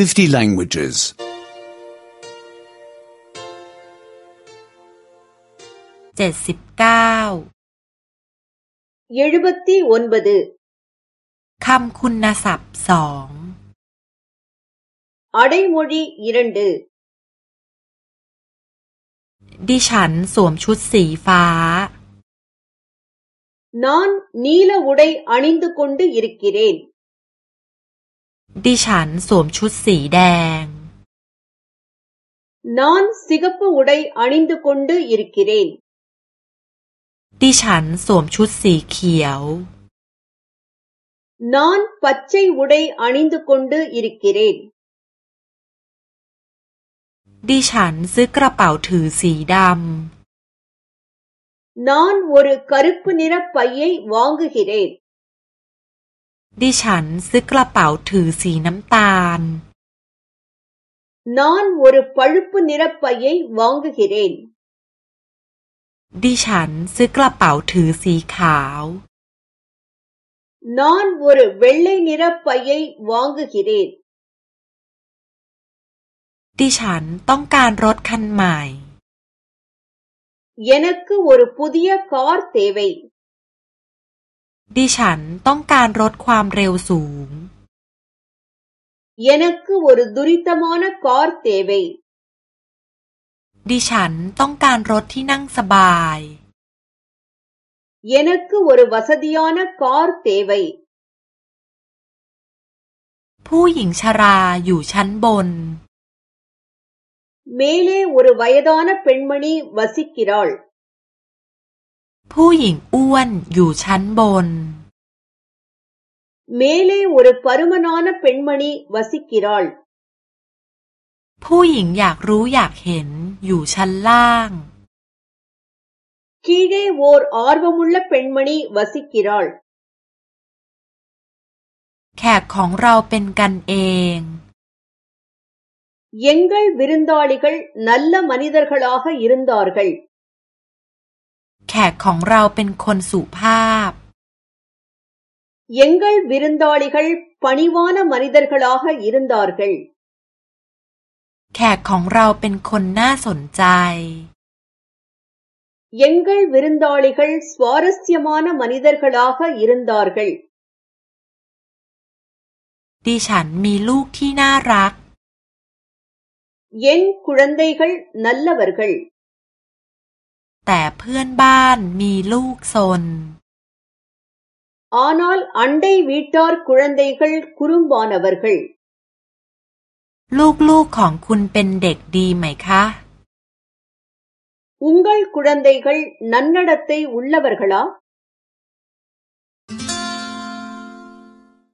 50 languages. 79ยี่สิบเก้ายี่สิบเก้าคำคัพท์คำคุณศัพท์สองอะไรมดียี่รันเดดิฉันสวมชุดสีฟ้าน้อนนีลาวุไยอันนินตุคุนดียี่ริกิเรนดิฉันสวมชุดสีแดงนอนสิกปูดายอันินดุคนดูยิริกิเรนดิฉันสวมชุดสีเขียวนอนปัจเจยวดายอันินดุคนดูยิริกิเรนดิฉันซื้อกระเป๋าถือสีดำนอนวอร์คารุปนิรภัยยังวางกิเรนดิฉันซื้อกระเป๋าถือสีน้ำตาล นอนวอร์ปอลปุนิรับไปยัยวองกิเรนดิฉันซื้อกระเป๋าถือสีขาวนอนวอร์เวลเลยนิรัยัยวองกิเรนดิฉันต้องการรถคันใหม่เยนักกูวอร์ปุดิยาคอร์เทเวดิฉันต้องการรถความเร็วสูงยานักกูวรดุริตมอนกอร์เตเวดิฉันต้องการรถที่นั่งสบายยานักกูวรวัสดิยอนกอร์เตเวผู้หญิงชราอยู่ชั้นบน เมเลวัรวัยดอนเพนมณีวสิกิรอลผู้หญิงอ้วนอยู่ชั้นบน மேலே ஒரு பருமனான பெண்மணி வசிக்கிறாள் ผู้หญิงอยากรู้อยากเห็นอยู่ชั้นล่าง கீழே ஓர் ஆர்வமுள்ள பெண்மணி வசிக்கிறாள் แขกของเราเป็นกันเอง எங்கள் விருந்தாளிகள் நல்ல மனிதர்களாக இருந்தார்கள் แขกของเราเป็นคนสุภาพยังไงวิรันดอลิกลปนิวานมาริดร์กลาฮะยิรันดอร์กลแขกของเราเป็นคนน่าสนใจยังไงวิรันดอลิกลสวารสยมานมาริดร์กลาฮะยิรันดอร์กลดิฉันมีลูกที่น่ารักยังคุรันเดย์กลนั่ลลาบร์กล์แต่เพื่อนบ้านมีลูกซนอนอลอันใดวีตอร์คุรันเดย์กัลคุรุมบอนอวร์คัลลูกๆของคุณเป็นเด็กดีไหมคะอุงกัลคุรันเดย์คัลนันนัดตเตยุลลาวร์คัลา